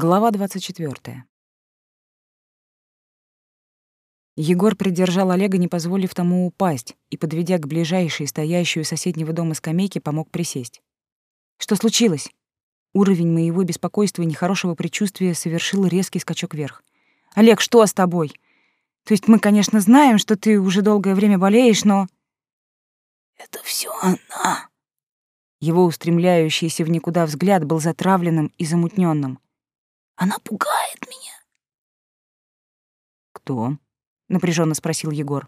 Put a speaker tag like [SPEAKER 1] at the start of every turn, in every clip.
[SPEAKER 1] Глава 24. Егор придержал Олега, не позволив тому упасть, и, подведя к ближайшей, стоящей у соседнего дома скамейке, помог присесть. «Что случилось?» Уровень моего беспокойства и нехорошего предчувствия совершил резкий скачок вверх. «Олег, что с тобой? То есть мы, конечно, знаем, что ты уже долгое время болеешь, но...»
[SPEAKER 2] «Это все она!»
[SPEAKER 1] Его устремляющийся в никуда взгляд был затравленным и замутненным.
[SPEAKER 2] Она пугает меня.
[SPEAKER 1] Кто? напряженно спросил Егор.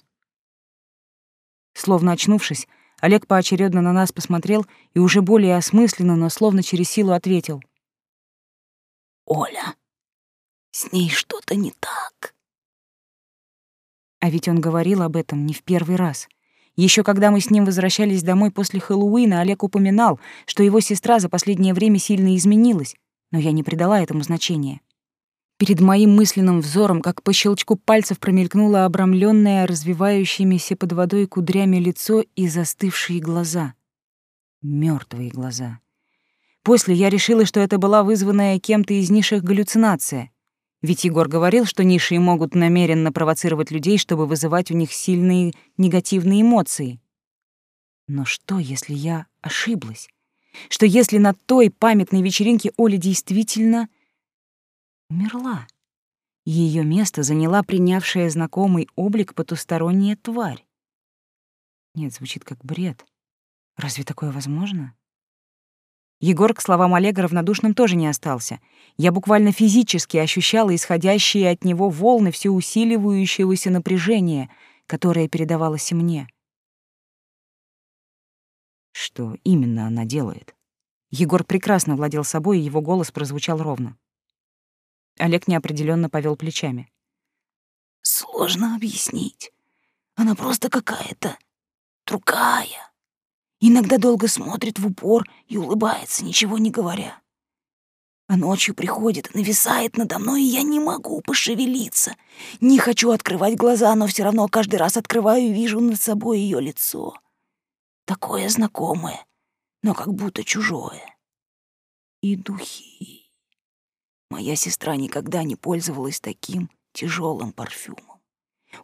[SPEAKER 1] Словно очнувшись, Олег поочередно на нас посмотрел и уже более осмысленно, но словно через силу ответил.
[SPEAKER 2] «Оля, с ней что-то не так».
[SPEAKER 1] А ведь он говорил об этом не в первый раз. Еще когда мы с ним возвращались домой после Хэллоуина, Олег упоминал, что его сестра за последнее время сильно изменилась, но я не придала этому значения. Перед моим мысленным взором, как по щелчку пальцев, промелькнуло обрамленное развивающимися под водой кудрями лицо и застывшие глаза. Мертвые глаза. После я решила, что это была вызванная кем-то из низших галлюцинация. Ведь Егор говорил, что низшие могут намеренно провоцировать людей, чтобы вызывать у них сильные негативные эмоции. Но что, если я ошиблась? Что если на той памятной вечеринке Оля действительно умерла, ее место заняла принявшая знакомый облик потусторонняя тварь. Нет, звучит как бред. Разве такое возможно? Егор к словам Олега равнодушным тоже не остался. Я буквально физически ощущала исходящие от него волны все усиливающегося напряжения, которое передавалось и мне. Что именно она делает? Егор прекрасно владел собой, и его голос прозвучал ровно. Олег неопределенно повел плечами.
[SPEAKER 2] Сложно объяснить. Она просто какая-то другая. Иногда долго смотрит в упор и улыбается, ничего не говоря. А ночью приходит, нависает надо мной, и я не могу пошевелиться. Не хочу открывать глаза, но все равно каждый раз открываю и вижу над собой ее лицо такое знакомое, но как будто чужое. И духи. Моя сестра никогда не пользовалась таким тяжелым парфюмом.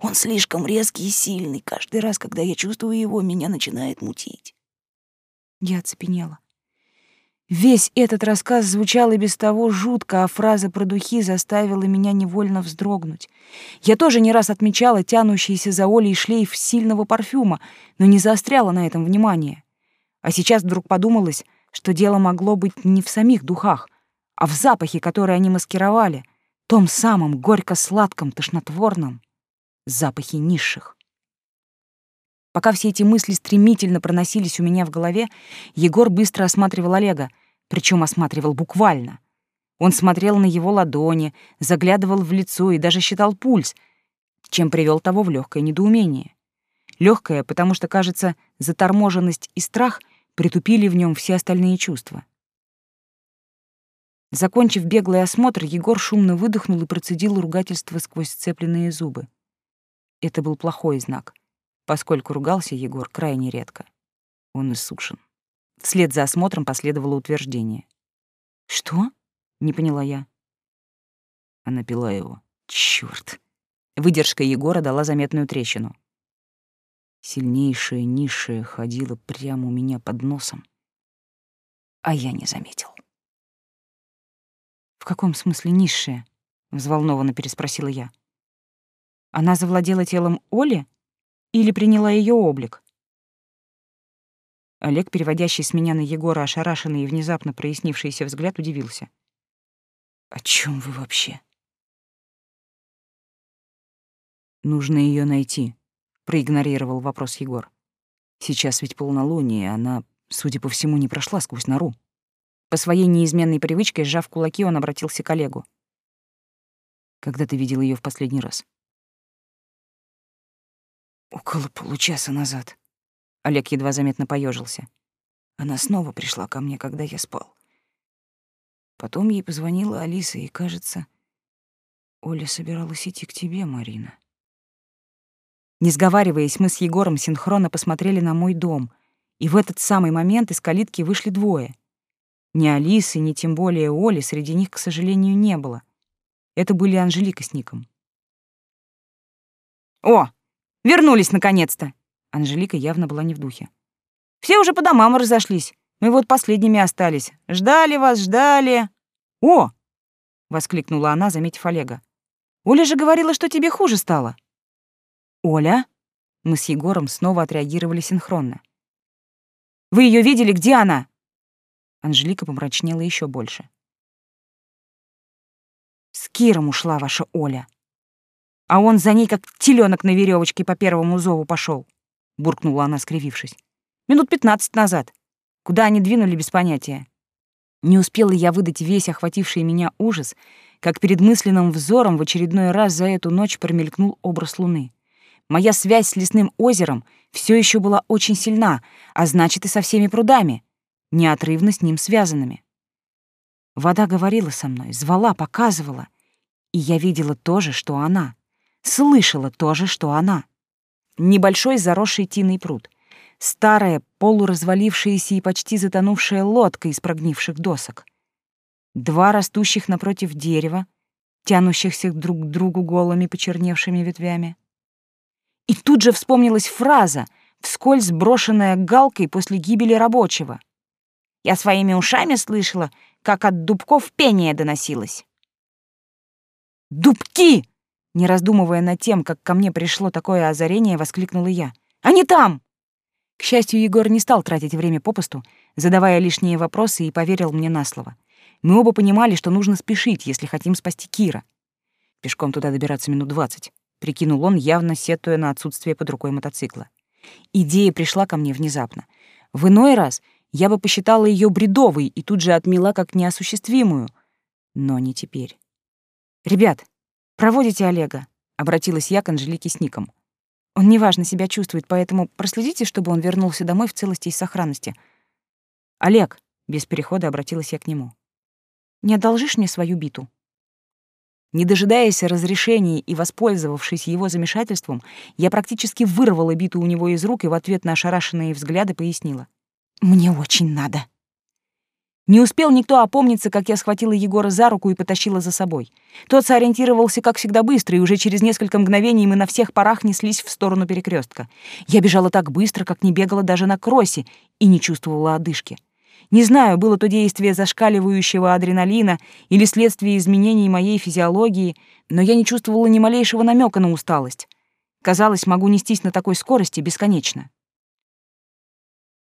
[SPEAKER 2] Он слишком резкий и сильный. Каждый раз, когда я чувствую его, меня начинает мутить.
[SPEAKER 1] Я оцепенела. Весь этот рассказ звучал и без того жутко, а фраза про духи заставила меня невольно вздрогнуть. Я тоже не раз отмечала тянущийся за Олей шлейф сильного парфюма, но не заостряла на этом внимание. А сейчас вдруг подумалось, что дело могло быть не в самих духах, а в запахе, который они маскировали, том самом горько-сладком, тошнотворном запахе низших. Пока все эти мысли стремительно проносились у меня в голове, Егор быстро осматривал Олега, причем осматривал буквально. Он смотрел на его ладони, заглядывал в лицо и даже считал пульс, чем привел того в легкое недоумение. Легкое, потому что, кажется, заторможенность и страх притупили в нем все остальные чувства. Закончив беглый осмотр, Егор шумно выдохнул и процедил ругательство сквозь сцепленные зубы. Это был плохой знак — поскольку ругался Егор крайне редко. Он иссушен. Вслед за осмотром последовало утверждение. «Что?» — не поняла я. Она пила его. Чёрт. Выдержка Егора дала заметную трещину. Сильнейшая низшая ходила прямо у меня под носом, а я не заметил. «В каком смысле низшая?» — взволнованно переспросила я. «Она завладела телом Оли?» Или приняла ее облик? Олег, переводящий с меня на Егора ошарашенный и внезапно прояснившийся взгляд, удивился. «О чем вы вообще?» «Нужно ее найти», — проигнорировал вопрос Егор. «Сейчас ведь полнолуние, она, судя по всему, не прошла сквозь нору». По своей неизменной привычке, сжав кулаки, он обратился к Олегу. «Когда ты видел ее в последний раз?» Около получаса назад. Олег едва заметно поежился. Она снова пришла ко мне, когда я спал. Потом ей позвонила Алиса, и, кажется, Оля собиралась идти к тебе, Марина. Не сговариваясь, мы с Егором синхронно посмотрели на мой дом, и в этот самый момент из калитки вышли двое. Ни Алисы, ни тем более Оли среди них, к сожалению, не было. Это были Анжелика с Ником. «О, вернулись наконец-то!» Анжелика явно была не в духе. «Все уже по домам разошлись. Мы вот последними остались. Ждали вас, ждали...» «О!» — воскликнула она, заметив Олега. «Оля же говорила, что тебе хуже стало». «Оля?» Мы с Егором снова отреагировали синхронно. «Вы ее видели? Где она?» Анжелика помрачнела еще больше. «С Киром ушла ваша Оля. А он за ней, как теленок на веревочке, по первому зову пошел, буркнула она, скривившись. «Минут пятнадцать назад. Куда они двинули, без понятия. Не успела я выдать весь охвативший меня ужас, как перед мысленным взором в очередной раз за эту ночь промелькнул образ луны. Моя связь с лесным озером все еще была очень сильна, а значит и со всеми прудами, неотрывно с ним связанными. Вода говорила со мной, звала, показывала, и я видела то же, что она, слышала то же, что она. Небольшой заросший тиной пруд, старая, полуразвалившаяся и почти затонувшая лодка из прогнивших досок, два растущих напротив дерева, тянущихся друг к другу голыми почерневшими ветвями, и тут же вспомнилась фраза, вскользь брошенная галкой после гибели рабочего. Я своими ушами слышала, как от дубков пение доносилось. «Дубки!» Не раздумывая над тем, как ко мне пришло такое озарение, воскликнула я. «Они там!» К счастью, Егор не стал тратить время попусту, задавая лишние вопросы и поверил мне на слово. Мы оба понимали, что нужно спешить, если хотим спасти Кира. Пешком туда добираться минут двадцать. — прикинул он, явно сетуя на отсутствие под рукой мотоцикла. Идея пришла ко мне внезапно. В иной раз я бы посчитала ее бредовой и тут же отмела как неосуществимую. Но не теперь. «Ребят, проводите Олега», — обратилась я к Анжелике с Ником. «Он неважно себя чувствует, поэтому проследите, чтобы он вернулся домой в целости и сохранности». «Олег», — без перехода обратилась я к нему, — «не одолжишь мне свою биту?» Не дожидаясь разрешения и воспользовавшись его замешательством, я практически вырвала биту у него из рук и в ответ на ошарашенные взгляды пояснила. «Мне очень надо». Не успел никто опомниться, как я схватила Егора за руку и потащила за собой. Тот сориентировался, как всегда, быстро, и уже через несколько мгновений мы на всех парах неслись в сторону перекрестка. Я бежала так быстро, как не бегала даже на кроссе, и не чувствовала одышки. Не знаю, было то действие зашкаливающего адреналина или следствие изменений моей физиологии, но я не чувствовала ни малейшего намека на усталость. Казалось, могу нестись на такой скорости бесконечно.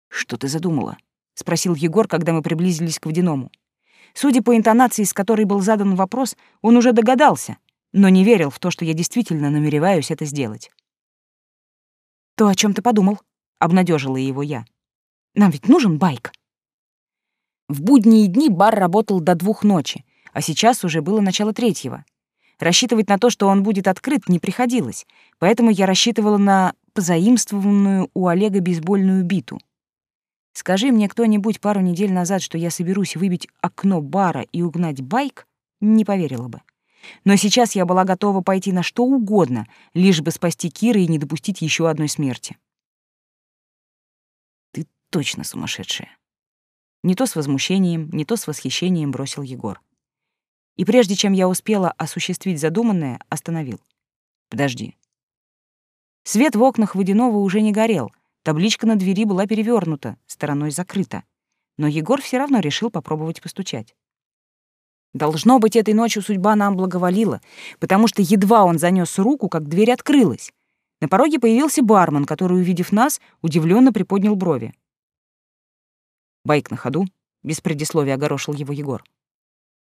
[SPEAKER 1] «Что ты задумала?» — спросил Егор, когда мы приблизились к водяному. Судя по интонации, с которой был задан вопрос, он уже догадался, но не верил в то, что я действительно намереваюсь это сделать. «То, о чем ты подумал?» — обнадежила его я. «Нам ведь нужен байк». В будние дни бар работал до двух ночи, а сейчас уже было начало третьего. Рассчитывать на то, что он будет открыт, не приходилось, поэтому я рассчитывала на позаимствованную у Олега бейсбольную биту. Скажи мне кто-нибудь пару недель назад, что я соберусь выбить окно бара и угнать байк, не поверила бы. Но сейчас я была готова пойти на что угодно, лишь бы спасти Кира и не допустить еще одной смерти. Ты точно сумасшедшая. Не то с возмущением, не то с восхищением бросил Егор. И прежде чем я успела осуществить задуманное, остановил. Подожди. Свет в окнах водяного уже не горел, табличка на двери была перевернута, стороной закрыта. Но Егор все равно решил попробовать постучать. Должно быть, этой ночью судьба нам благоволила, потому что едва он занес руку, как дверь открылась. На пороге появился бармен, который, увидев нас, удивленно приподнял брови. Байк на ходу, без предисловия огорошил его Егор.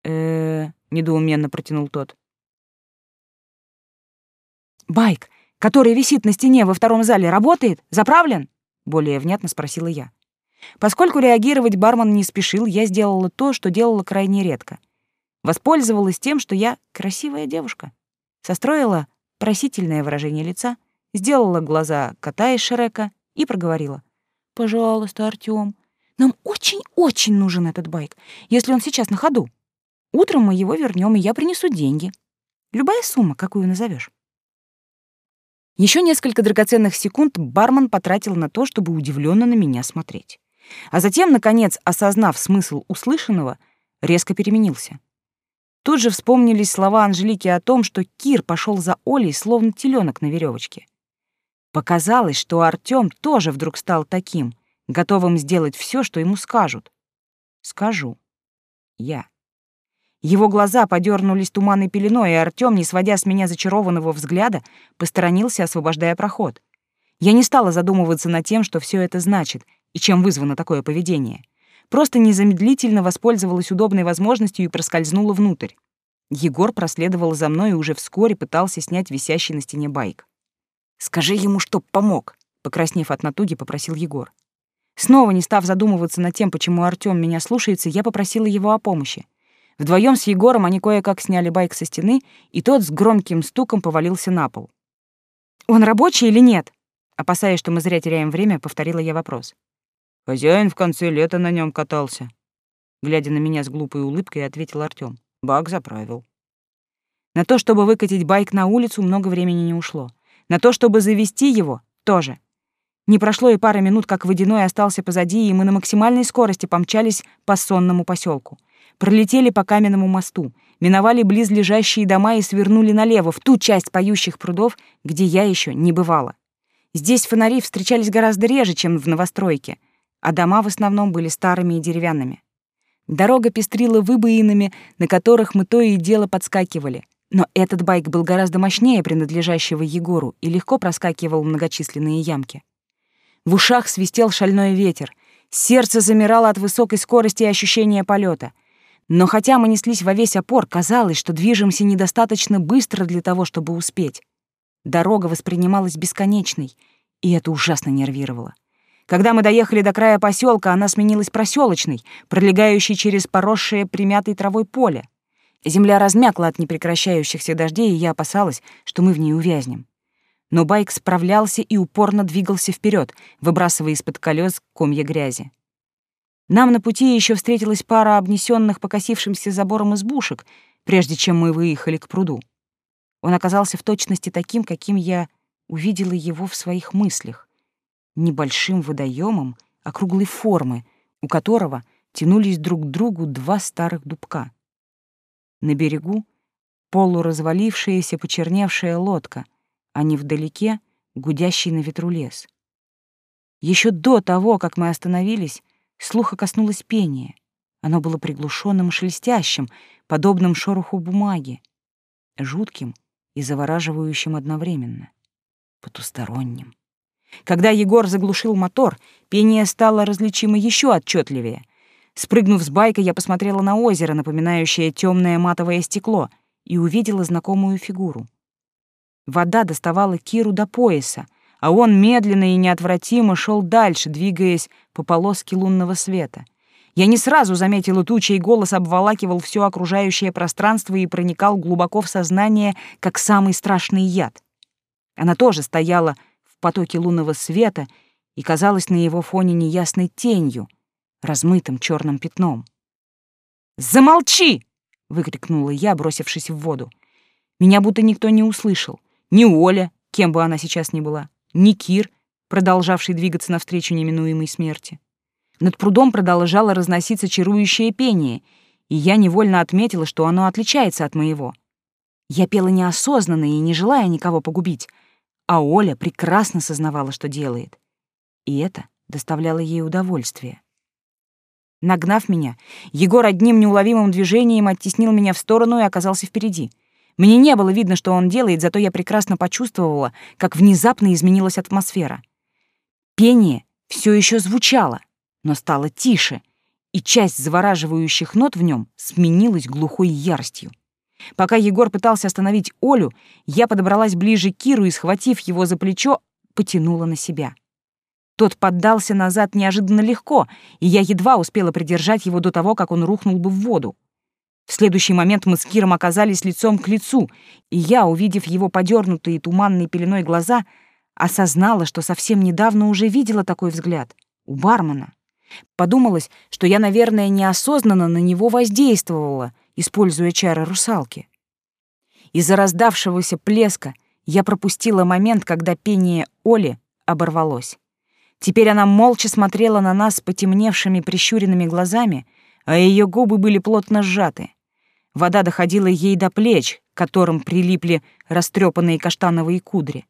[SPEAKER 1] э недоуменно протянул тот. «Байк, который висит на стене во втором зале, работает? Заправлен?» Более внятно спросила я. Поскольку реагировать бармен не спешил, я сделала то, что делала крайне редко. Воспользовалась тем, что я красивая девушка. Состроила просительное выражение лица, сделала глаза кота из Шрека и проговорила. «Пожалуйста, Артём, нам очень-очень нужен этот байк, если он сейчас на ходу. Утром мы его вернем, и я принесу деньги. Любая сумма, какую назовешь. Еще несколько драгоценных секунд бармен потратил на то, чтобы удивленно на меня смотреть. А затем, наконец, осознав смысл услышанного, резко переменился. Тут же вспомнились слова Анжелики о том, что Кир пошел за Олей, словно теленок на веревочке. Показалось, что Артём тоже вдруг стал таким, готовым сделать все, что ему скажут. Скажу. Я. Его глаза подернулись туманной пеленой, и Артём, не сводя с меня зачарованного взгляда, посторонился, освобождая проход. Я не стала задумываться над тем, что все это значит и чем вызвано такое поведение. Просто незамедлительно воспользовалась удобной возможностью и проскользнула внутрь. Егор проследовал за мной и уже вскоре пытался снять висящий на стене байк. «Скажи ему, чтоб помог», — покраснев от натуги, попросил Егор. Снова не став задумываться над тем, почему Артём меня слушается, я попросила его о помощи. Вдвоем с Егором они кое-как сняли байк со стены, и тот с громким стуком повалился на пол. «Он рабочий или нет?» Опасаясь, что мы зря теряем время, повторила я вопрос. «Хозяин в конце лета на нем катался», глядя на меня с глупой улыбкой, ответил Артём. «Бак заправил». На то, чтобы выкатить байк на улицу, много времени не ушло. На то, чтобы завести его, тоже. Не прошло и пары минут, как водяной остался позади, и мы на максимальной скорости помчались по сонному поселку пролетели по каменному мосту, миновали близлежащие дома и свернули налево, в ту часть поющих прудов, где я еще не бывала. Здесь фонари встречались гораздо реже, чем в новостройке, а дома в основном были старыми и деревянными. Дорога пестрила выбоинами, на которых мы то и дело подскакивали, но этот байк был гораздо мощнее принадлежащего Егору и легко проскакивал многочисленные ямки. В ушах свистел шальной ветер, сердце замирало от высокой скорости и ощущения полета — но хотя мы неслись во весь опор, казалось, что движемся недостаточно быстро для того, чтобы успеть. Дорога воспринималась бесконечной, и это ужасно нервировало. Когда мы доехали до края поселка, она сменилась проселочной, пролегающей через поросшее примятой травой поле. Земля размякла от непрекращающихся дождей, и я опасалась, что мы в ней увязнем. Но байк справлялся и упорно двигался вперед, выбрасывая из-под колес комья грязи. Нам на пути еще встретилась пара обнесенных покосившимся забором избушек, прежде чем мы выехали к пруду. Он оказался в точности таким, каким я увидела его в своих мыслях. Небольшим водоемом округлой формы, у которого тянулись друг к другу два старых дубка. На берегу полуразвалившаяся почерневшая лодка, а невдалеке гудящий на ветру лес. Еще до того, как мы остановились, Слуха коснулось пения. Оно было приглушенным шелестящим, подобным шороху бумаги, жутким и завораживающим одновременно, потусторонним. Когда Егор заглушил мотор, пение стало различимо еще отчетливее. Спрыгнув с байка, я посмотрела на озеро, напоминающее темное матовое стекло, и увидела знакомую фигуру. Вода доставала Киру до пояса, а он медленно и неотвратимо шел дальше, двигаясь по полоске лунного света. Я не сразу заметила ту, чей голос обволакивал все окружающее пространство и проникал глубоко в сознание, как самый страшный яд. Она тоже стояла в потоке лунного света и казалась на его фоне неясной тенью, размытым черным пятном. «Замолчи!» — выкрикнула я, бросившись в воду. Меня будто никто не услышал. Ни Оля, кем бы она сейчас ни была, ни Кир, продолжавший двигаться навстречу неминуемой смерти. Над прудом продолжало разноситься чарующее пение, и я невольно отметила, что оно отличается от моего. Я пела неосознанно и не желая никого погубить, а Оля прекрасно сознавала, что делает. И это доставляло ей удовольствие. Нагнав меня, Егор одним неуловимым движением оттеснил меня в сторону и оказался впереди — мне не было видно, что он делает, зато я прекрасно почувствовала, как внезапно изменилась атмосфера. Пение все еще звучало, но стало тише, и часть завораживающих нот в нем сменилась глухой яростью. Пока Егор пытался остановить Олю, я подобралась ближе к Киру и, схватив его за плечо, потянула на себя. Тот поддался назад неожиданно легко, и я едва успела придержать его до того, как он рухнул бы в воду. В следующий момент мы с Киром оказались лицом к лицу, и я, увидев его подернутые туманной пеленой глаза, осознала, что совсем недавно уже видела такой взгляд у бармена. Подумалось, что я, наверное, неосознанно на него воздействовала, используя чары русалки. Из-за раздавшегося плеска я пропустила момент, когда пение Оли оборвалось. Теперь она молча смотрела на нас потемневшими прищуренными глазами, а ее губы были плотно сжаты. Вода доходила ей до плеч, к которым прилипли растрепанные каштановые кудри.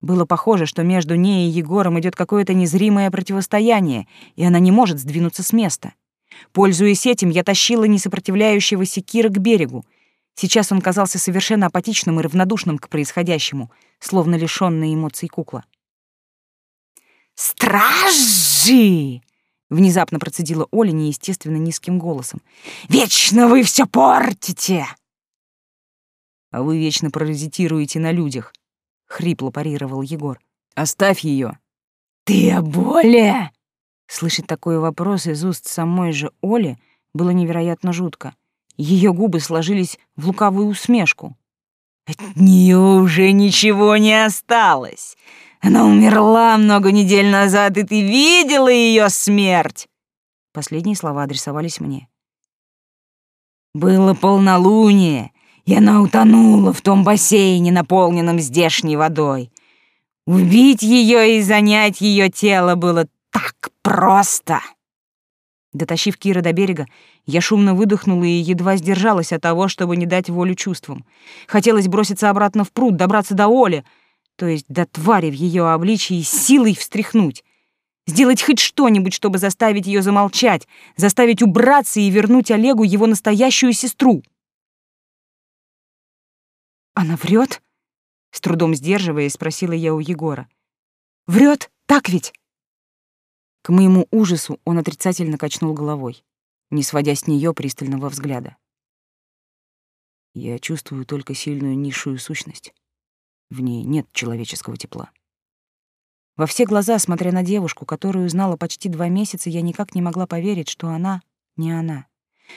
[SPEAKER 1] Было похоже, что между ней и Егором идет какое-то незримое противостояние, и она не может сдвинуться с места. Пользуясь этим, я тащила несопротивляющегося Кира к берегу. Сейчас он казался совершенно апатичным и равнодушным к происходящему, словно лишённая эмоций кукла.
[SPEAKER 2] «Стражи!» — внезапно процедила Оля неестественно низким голосом. «Вечно вы все портите!»
[SPEAKER 1] «А вы вечно паразитируете на людях», — хрипло парировал Егор. «Оставь ее.
[SPEAKER 2] «Ты о боли?»
[SPEAKER 1] Слышать такой вопрос из уст самой же Оли было невероятно жутко. Ее губы сложились в лукавую усмешку.
[SPEAKER 2] «От нее уже ничего не осталось. Она умерла много недель назад, и ты видела ее смерть!»
[SPEAKER 1] Последние слова адресовались мне.
[SPEAKER 2] «Было полнолуние, и она утонула в том бассейне, наполненном здешней водой. Убить ее и занять ее тело было так просто!»
[SPEAKER 1] Дотащив Кира до берега, я шумно выдохнула и едва сдержалась от того, чтобы не дать волю чувствам. Хотелось броситься обратно в пруд, добраться до Оли — то есть до твари в ее обличии, силой встряхнуть. Сделать хоть что-нибудь, чтобы заставить ее замолчать, заставить убраться и вернуть Олегу его настоящую сестру. «Она врет?» — с трудом сдерживаясь, спросила я у Егора. «Врет, так ведь?» К моему ужасу он отрицательно качнул головой, не сводя с нее пристального взгляда. Я чувствую только сильную низшую сущность. В ней нет человеческого тепла. Во все глаза, смотря на девушку, которую знала почти два месяца, я никак не могла поверить, что она не она.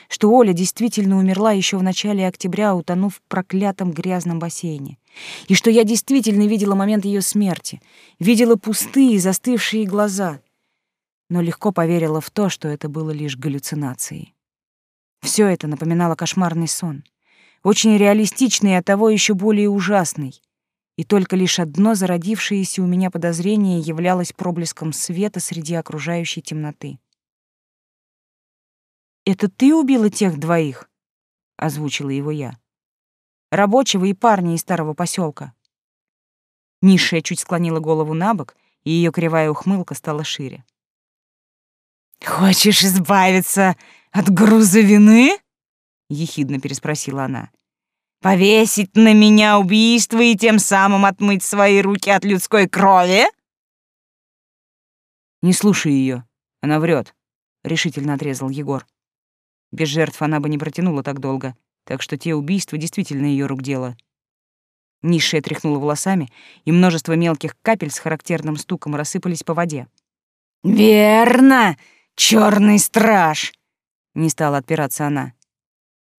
[SPEAKER 1] Что Оля действительно умерла еще в начале октября, утонув в проклятом грязном бассейне. И что я действительно видела момент ее смерти, видела пустые, застывшие глаза. Но легко поверила в то, что это было лишь галлюцинацией. Все это напоминало кошмарный сон. Очень реалистичный и оттого еще более ужасный и только лишь одно зародившееся у меня подозрение являлось проблеском света среди окружающей темноты. «Это ты убила тех двоих?» — озвучила его я. «Рабочего и парня из старого поселка. Низшая чуть склонила голову на бок, и ее кривая ухмылка стала шире.
[SPEAKER 2] «Хочешь избавиться от груза вины?» — ехидно переспросила она. Повесить на меня убийство и тем самым отмыть свои руки от людской крови?
[SPEAKER 1] Не слушай ее, она врет, решительно отрезал Егор. Без жертв она бы не протянула так долго, так что те убийства действительно ее рук дело. Низшая тряхнула волосами, и множество мелких капель с характерным стуком рассыпались по воде.
[SPEAKER 2] «Верно, черный страж!» — не стала отпираться она.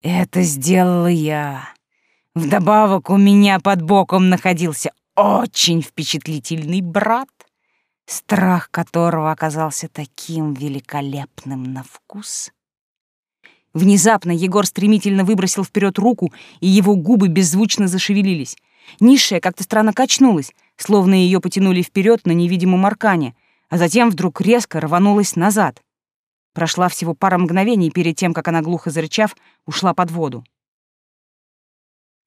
[SPEAKER 2] «Это сделала я. Вдобавок у меня под боком находился очень впечатлительный брат, страх которого оказался таким великолепным на вкус.
[SPEAKER 1] Внезапно Егор стремительно выбросил вперед руку, и его губы беззвучно зашевелились. Низшая как-то странно качнулась, словно ее потянули вперед на невидимом аркане, а затем вдруг резко рванулась назад. Прошла всего пара мгновений перед тем, как она, глухо зарычав, ушла под воду.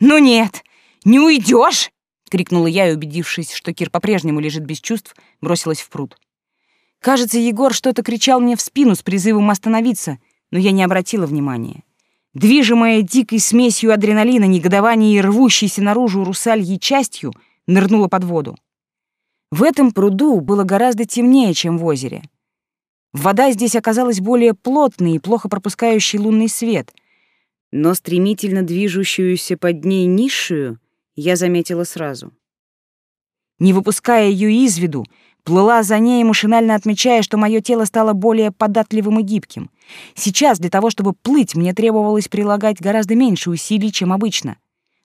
[SPEAKER 2] «Ну нет, не уйдешь!» — крикнула я и, убедившись, что Кир по-прежнему лежит без чувств, бросилась в пруд.
[SPEAKER 1] Кажется, Егор что-то кричал мне в спину с призывом остановиться, но я не обратила внимания. Движимая дикой смесью адреналина, негодования и рвущейся наружу русальей частью, нырнула под воду. В этом пруду было гораздо темнее, чем в озере. Вода здесь оказалась более плотной и плохо пропускающей лунный свет, но стремительно движущуюся под ней низшую я заметила сразу. Не выпуская ее из виду, плыла за ней, машинально отмечая, что мое тело стало более податливым и гибким. Сейчас для того, чтобы плыть, мне требовалось прилагать гораздо меньше усилий, чем обычно.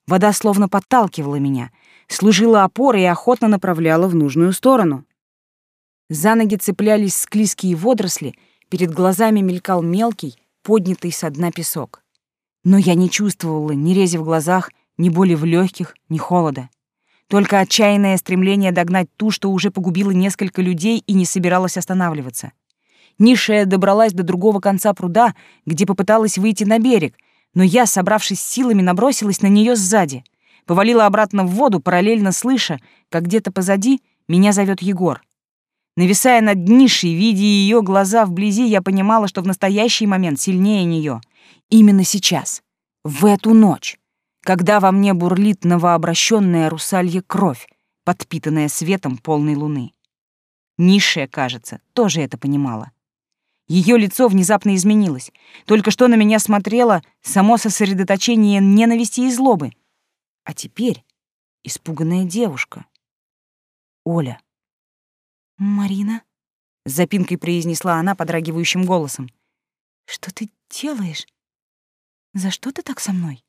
[SPEAKER 1] Вода словно подталкивала меня, служила опорой и охотно направляла в нужную сторону. За ноги цеплялись склизкие водоросли, перед глазами мелькал мелкий, поднятый со дна песок. Но я не чувствовала ни рези в глазах, ни боли в легких, ни холода. Только отчаянное стремление догнать ту, что уже погубила несколько людей и не собиралась останавливаться. Низшая добралась до другого конца пруда, где попыталась выйти на берег, но я, собравшись силами, набросилась на нее сзади. Повалила обратно в воду, параллельно слыша, как где-то позади меня зовет Егор. Нависая над нишей, видя ее глаза вблизи, я понимала, что в настоящий момент сильнее нее. Именно сейчас, в эту ночь, когда во мне бурлит новообращенная русалья кровь, подпитанная светом полной луны. Низшая, кажется, тоже это понимала. Ее лицо внезапно изменилось. Только что на меня смотрело само сосредоточение ненависти и злобы. А теперь испуганная девушка. Оля.
[SPEAKER 2] «Марина?» — с запинкой произнесла она подрагивающим голосом. «Что ты делаешь? За что ты так со мной?»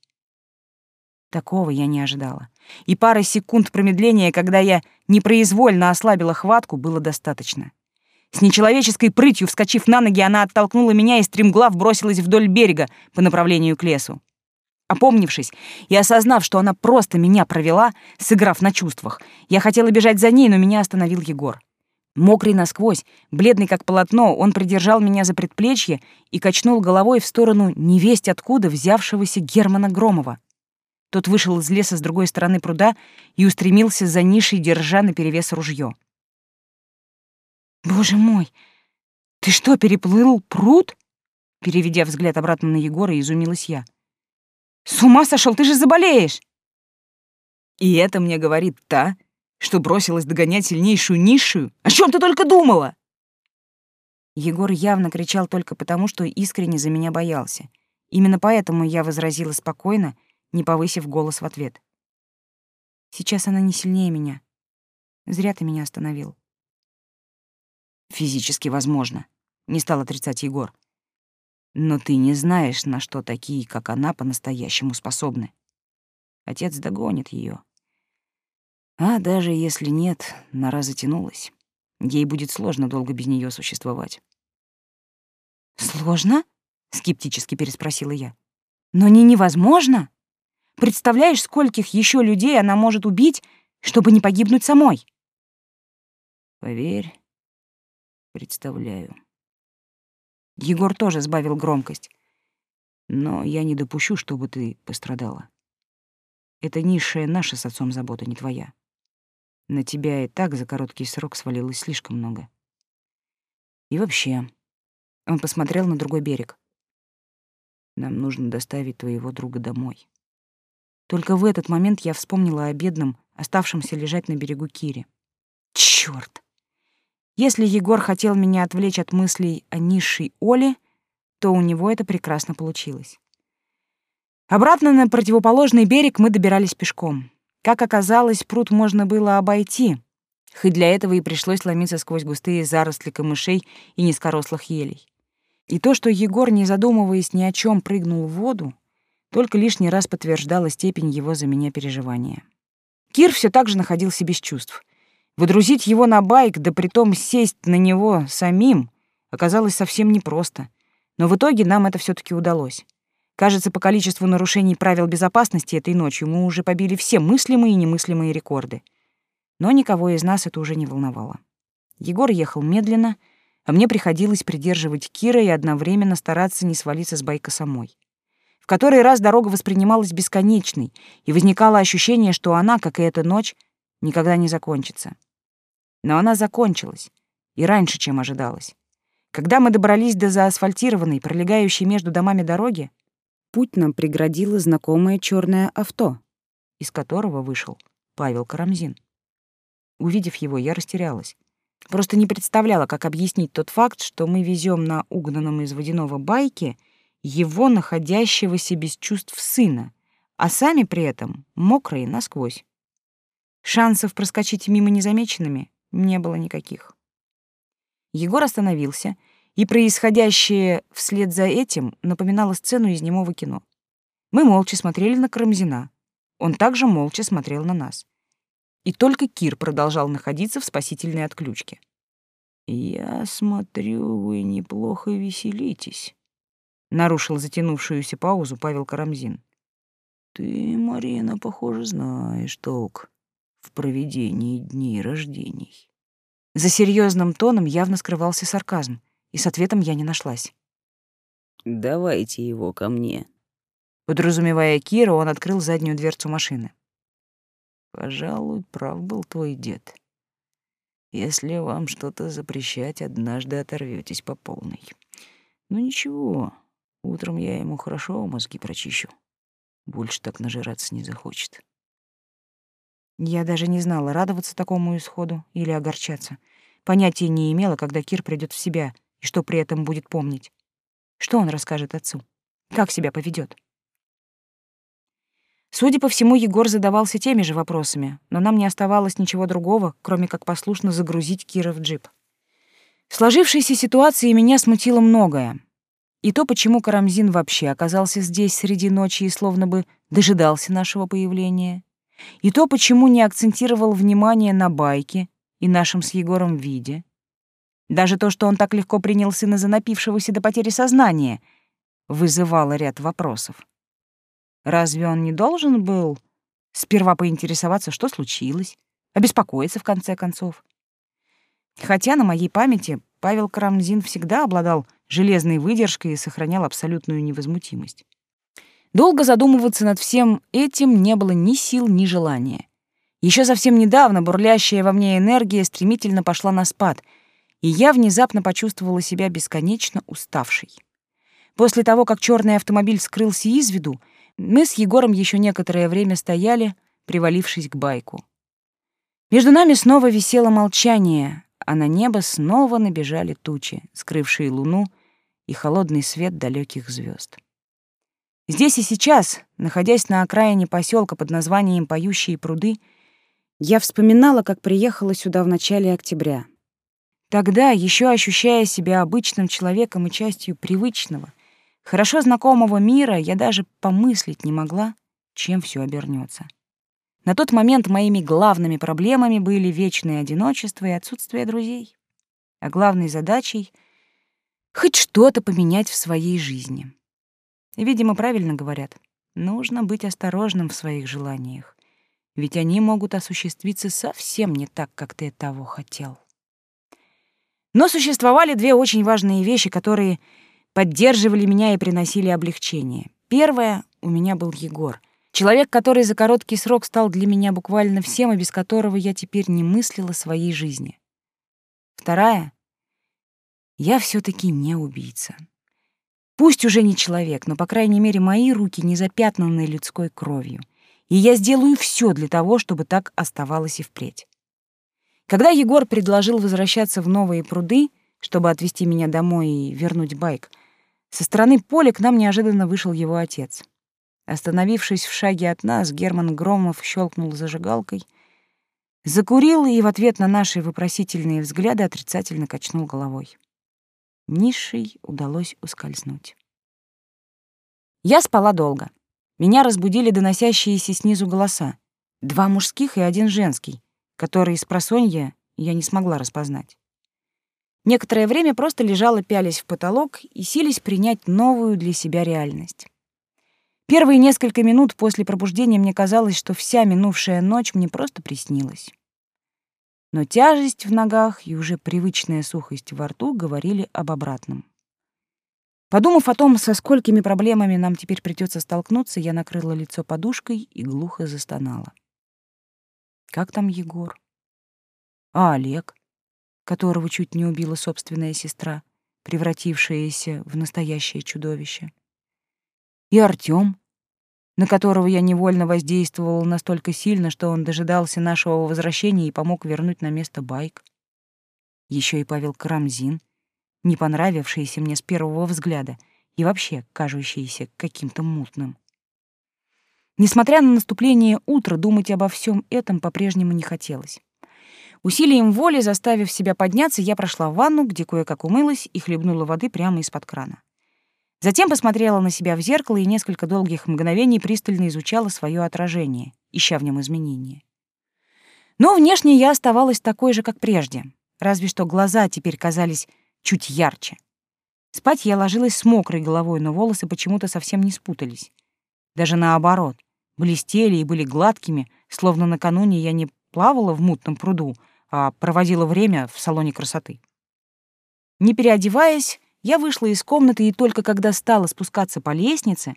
[SPEAKER 1] Такого я не ожидала. И пары секунд промедления, когда я непроизвольно ослабила хватку, было достаточно. С нечеловеческой прытью, вскочив на ноги, она оттолкнула меня и стремглав бросилась вдоль берега по направлению к лесу. Опомнившись и осознав, что она просто меня провела, сыграв на чувствах, я хотела бежать за ней, но меня остановил Егор. Мокрый насквозь, бледный как полотно, он придержал меня за предплечье и качнул головой в сторону невесть откуда взявшегося Германа Громова. Тот вышел из леса с другой стороны пруда и устремился за нишей, держа наперевес ружье.
[SPEAKER 2] «Боже мой! Ты что, переплыл пруд?» Переведя взгляд обратно на Егора, изумилась я. «С ума сошел, ты же заболеешь!»
[SPEAKER 1] И это мне говорит та, что бросилась догонять сильнейшую низшую. О чем ты только думала?
[SPEAKER 2] Егор явно кричал только потому, что искренне за меня боялся. Именно поэтому я возразила спокойно, не повысив голос в ответ. «Сейчас она не сильнее меня. Зря ты меня остановил».
[SPEAKER 1] Физически возможно, не стал отрицать Егор. Но ты не знаешь, на что такие, как она, по-настоящему способны. Отец догонит ее. А даже если нет, нора затянулась. Ей будет сложно долго без нее существовать.
[SPEAKER 2] «Сложно?» — скептически переспросила я. «Но не невозможно? Представляешь, скольких еще людей она может убить, чтобы не погибнуть самой?»
[SPEAKER 1] «Поверь, Представляю. Егор тоже сбавил громкость. Но я не допущу, чтобы ты пострадала. Это низшая наша с отцом забота, не твоя. На тебя и так за короткий срок свалилось слишком много. И вообще, он посмотрел на другой берег. Нам нужно доставить твоего друга домой. Только в этот момент я вспомнила о бедном, оставшемся лежать на берегу Кире. Чёрт! Если Егор хотел меня отвлечь от мыслей о низшей Оле, то у него это прекрасно получилось. Обратно на противоположный берег мы добирались пешком. Как оказалось, пруд можно было обойти, хоть для этого и пришлось ломиться сквозь густые заросли камышей и низкорослых елей. И то, что Егор, не задумываясь ни о чем, прыгнул в воду, только лишний раз подтверждало степень его за меня переживания. Кир все так же находился без чувств. Выдрузить его на байк, да притом сесть на него самим, оказалось совсем непросто. Но в итоге нам это все таки удалось. Кажется, по количеству нарушений правил безопасности этой ночью мы уже побили все мыслимые и немыслимые рекорды. Но никого из нас это уже не волновало. Егор ехал медленно, а мне приходилось придерживать Кира и одновременно стараться не свалиться с байка самой. В который раз дорога воспринималась бесконечной, и возникало ощущение, что она, как и эта ночь, никогда не закончится. Но она закончилась, и раньше, чем ожидалось. Когда мы добрались до заасфальтированной, пролегающей между домами дороги, путь нам преградило знакомое черное авто, из которого вышел Павел Карамзин. Увидев его, я растерялась. Просто не представляла, как объяснить тот факт, что мы везем на угнанном из водяного байке его находящегося без чувств сына, а сами при этом мокрые насквозь. Шансов проскочить мимо незамеченными не было никаких. Егор остановился, и происходящее вслед за этим напоминало сцену из немого кино. Мы молча смотрели на Карамзина. Он также молча смотрел на нас. И только Кир продолжал находиться в спасительной отключке. «Я смотрю, вы неплохо веселитесь», — нарушил затянувшуюся паузу Павел Карамзин. «Ты, Марина, похоже, знаешь толк
[SPEAKER 2] в проведении дней рождений.
[SPEAKER 1] За серьезным тоном явно скрывался сарказм, и с ответом я не нашлась.
[SPEAKER 2] «Давайте его ко мне».
[SPEAKER 1] Подразумевая Кира, он открыл заднюю дверцу машины.
[SPEAKER 2] «Пожалуй, прав был твой дед. Если вам что-то запрещать, однажды оторветесь по полной. Ну ничего, утром я ему хорошо мозги прочищу. Больше так нажираться не захочет».
[SPEAKER 1] Я даже не знала, радоваться такому исходу или огорчаться. Понятия не имела, когда Кир придет в себя и что при этом будет помнить. Что он расскажет отцу? Как себя поведет? Судя по всему, Егор задавался теми же вопросами, но нам не оставалось ничего другого, кроме как послушно загрузить Кира в джип. В сложившейся ситуации меня смутило многое. И то, почему Карамзин вообще оказался здесь среди ночи и словно бы дожидался нашего появления, и то, почему не акцентировал внимание на байке и нашем с Егором виде. Даже то, что он так легко принял сына за напившегося до потери сознания, вызывало ряд вопросов. Разве он не должен был сперва поинтересоваться, что случилось, обеспокоиться в конце концов? Хотя на моей памяти Павел Карамзин всегда обладал железной выдержкой и сохранял абсолютную невозмутимость. Долго задумываться над всем этим не было ни сил, ни желания. Еще совсем недавно бурлящая во мне энергия стремительно пошла на спад, и я внезапно почувствовала себя бесконечно уставшей. После того, как черный автомобиль скрылся из виду, мы с Егором еще некоторое время стояли, привалившись к байку. Между нами снова висело молчание, а на небо снова набежали тучи, скрывшие луну и холодный свет далеких звезд. Здесь и сейчас, находясь на окраине поселка под названием Поющие пруды, я вспоминала, как приехала сюда в начале октября. Тогда, еще ощущая себя обычным человеком и частью привычного, хорошо знакомого мира, я даже помыслить не могла, чем все обернется. На тот момент моими главными проблемами были вечное одиночество и отсутствие друзей. А главной задачей — хоть что-то поменять в своей жизни. Видимо, правильно говорят. Нужно быть осторожным в своих желаниях, ведь они могут осуществиться совсем не так, как ты того хотел. Но существовали две очень важные вещи, которые поддерживали меня и приносили облегчение. Первое — у меня был Егор. Человек, который за короткий срок стал для меня буквально всем, и без которого я теперь не мыслила своей жизни. Вторая — я все таки не убийца. Пусть уже не человек, но, по крайней мере, мои руки не запятнаны людской кровью. И я сделаю все для того, чтобы так оставалось и впредь. Когда Егор предложил возвращаться в новые пруды, чтобы отвезти меня домой и вернуть байк, со стороны поля к нам неожиданно вышел его отец. Остановившись в шаге от нас, Герман Громов щелкнул зажигалкой, закурил и в ответ на наши вопросительные взгляды отрицательно качнул головой. Низшей удалось ускользнуть. Я спала долго. Меня разбудили доносящиеся снизу голоса. Два мужских и один женский, которые из просонья я не смогла распознать. Некоторое время просто лежала, пялись в потолок и сились принять новую для себя реальность. Первые несколько минут после пробуждения мне казалось, что вся минувшая ночь мне просто приснилась но тяжесть в ногах и уже привычная сухость во рту говорили об обратном. Подумав о том, со сколькими проблемами нам теперь придется столкнуться, я накрыла лицо подушкой и глухо застонала. Как там Егор? А Олег, которого чуть не убила собственная сестра, превратившаяся в настоящее чудовище? И Артём, на которого я невольно воздействовала настолько сильно, что он дожидался нашего возвращения и помог вернуть на место байк. Еще и Павел Карамзин, не понравившийся мне с первого взгляда и вообще кажущийся каким-то мутным. Несмотря на наступление утра, думать обо всем этом по-прежнему не хотелось. Усилием воли, заставив себя подняться, я прошла в ванну, где кое-как умылась и хлебнула воды прямо из-под крана. Затем посмотрела на себя в зеркало и несколько долгих мгновений пристально изучала свое отражение, ища в нем изменения. Но внешне я оставалась такой же, как прежде, разве что глаза теперь казались чуть ярче. Спать я ложилась с мокрой головой, но волосы почему-то совсем не спутались. Даже наоборот, блестели и были гладкими, словно накануне я не плавала в мутном пруду, а проводила время в салоне красоты. Не переодеваясь, я вышла из комнаты и только когда стала спускаться по лестнице,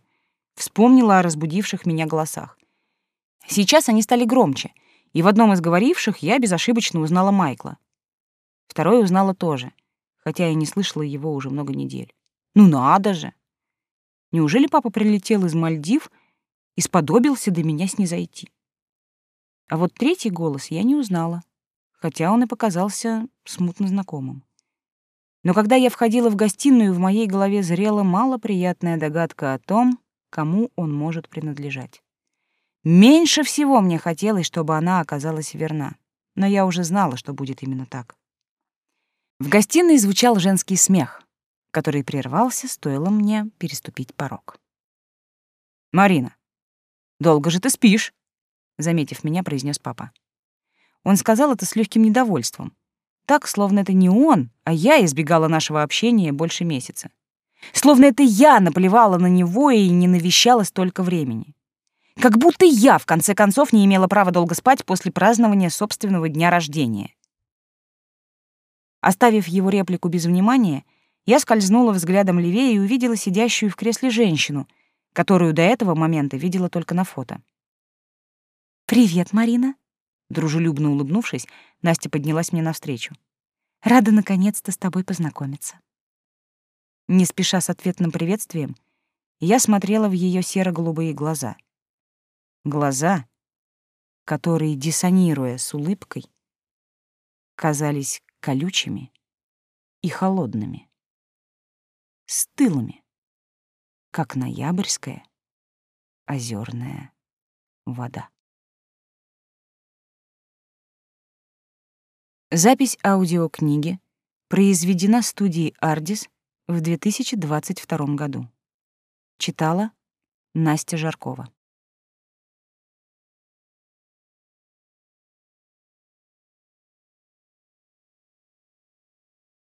[SPEAKER 1] вспомнила о разбудивших меня голосах. Сейчас они стали громче, и в одном из говоривших я безошибочно узнала Майкла. Второй узнала тоже, хотя я не слышала его уже много недель. Ну надо же! Неужели папа прилетел из Мальдив и сподобился до меня снизойти? А вот третий голос я не узнала, хотя он и показался смутно знакомым. Но когда я входила в гостиную, в моей голове зрела малоприятная догадка о том, кому он может принадлежать. Меньше всего мне хотелось, чтобы она оказалась верна, но я уже знала, что будет именно так. В гостиной звучал женский смех, который прервался, стоило мне переступить порог. «Марина, долго же ты спишь?» заметив меня, произнес папа. Он сказал это с легким недовольством. Так, словно это не он, а я избегала нашего общения больше месяца. Словно это я наплевала на него и не навещала столько времени. Как будто я, в конце концов, не имела права долго спать после празднования собственного дня рождения. Оставив его реплику без внимания, я скользнула взглядом левее и увидела сидящую в кресле женщину, которую до этого момента видела только на фото. «Привет, Марина!» Дружелюбно улыбнувшись, Настя поднялась мне навстречу. «Рада наконец-то с тобой познакомиться». Не спеша с ответным приветствием, я смотрела в ее серо-голубые глаза. Глаза, которые, диссонируя с улыбкой, казались колючими и холодными, стылыми, как ноябрьская озерная вода. Запись аудиокниги произведена студией «Ардис» в 2022 году. Читала Настя Жаркова.